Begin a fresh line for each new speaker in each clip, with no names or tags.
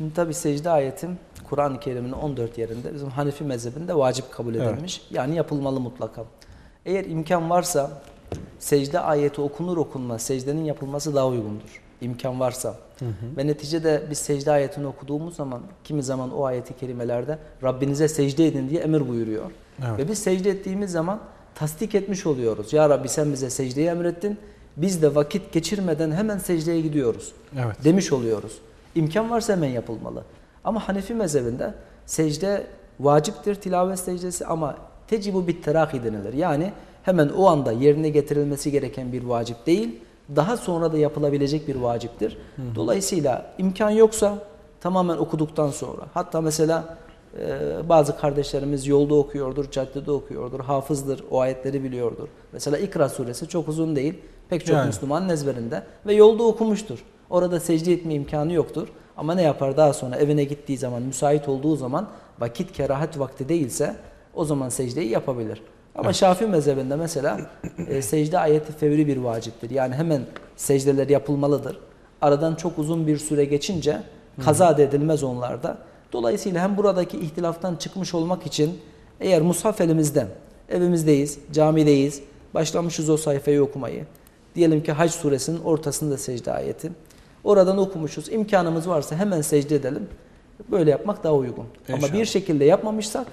Şimdi tabi secde ayetim Kur'an-ı Kerim'in 14 yerinde bizim Hanefi mezhebinde vacip kabul
Evet.
edilmiş. Yani yapılmalı mutlaka. Eğer imkan varsa secde ayeti okunur okunmaz secdenin yapılması daha uygundur. İmkan varsa. Ve neticede biz secde ayetini okuduğumuz zaman kimi zaman o ayeti kerimelerde Rabbinize secde edin diye emir buyuruyor.
Evet.
Ve biz secde ettiğimiz zaman tasdik etmiş oluyoruz. Ya Rabbi sen bize secdeyi emrettin. Biz de vakit geçirmeden hemen secdeye gidiyoruz.
Evet.
Demiş oluyoruz. İmkan varsa hemen yapılmalı. Ama Hanefi mezhebinde secde vaciptir tilavet secdesi ama tecibu bit terahi denilir. Yani hemen o anda yerine getirilmesi gereken bir vacip değil, daha sonra da yapılabilecek bir vaciptir. Dolayısıyla imkan yoksa tamamen okuduktan sonra hatta mesela ee, bazı kardeşlerimiz yolda okuyordur, caddede okuyordur, hafızdır, o ayetleri biliyordur. Mesela İkra suresi çok uzun değil, pek çok
Yani.
Müslümanın ezberinde ve yolda okumuştur. Orada secde etme imkanı yoktur. Ama ne yapar daha sonra evine gittiği zaman, müsait olduğu zaman vakit kerahat vakti değilse o zaman secdeyi yapabilir. Ama
Evet.
Şafii mezhebinde mesela e, secde ayeti fevri bir vaciptir. Yani hemen secdeler yapılmalıdır. Aradan çok uzun bir süre geçince kaza da edilmez onlarda. Dolayısıyla hem buradaki ihtilaftan çıkmış olmak için eğer mushaf elimizde, evimizdeyiz, camideyiz, başlamışız o sayfayı okumayı. Diyelim ki Hac suresinin ortasında secde ayeti. Oradan okumuşuz. İmkanımız varsa hemen secde edelim. Böyle yapmak daha uygun. Ama
İnşallah.
bir şekilde yapmamışsak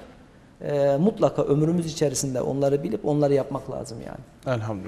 e, mutlaka ömrümüz içerisinde onları bilip onları yapmak lazım yani.
Elhamdülillah.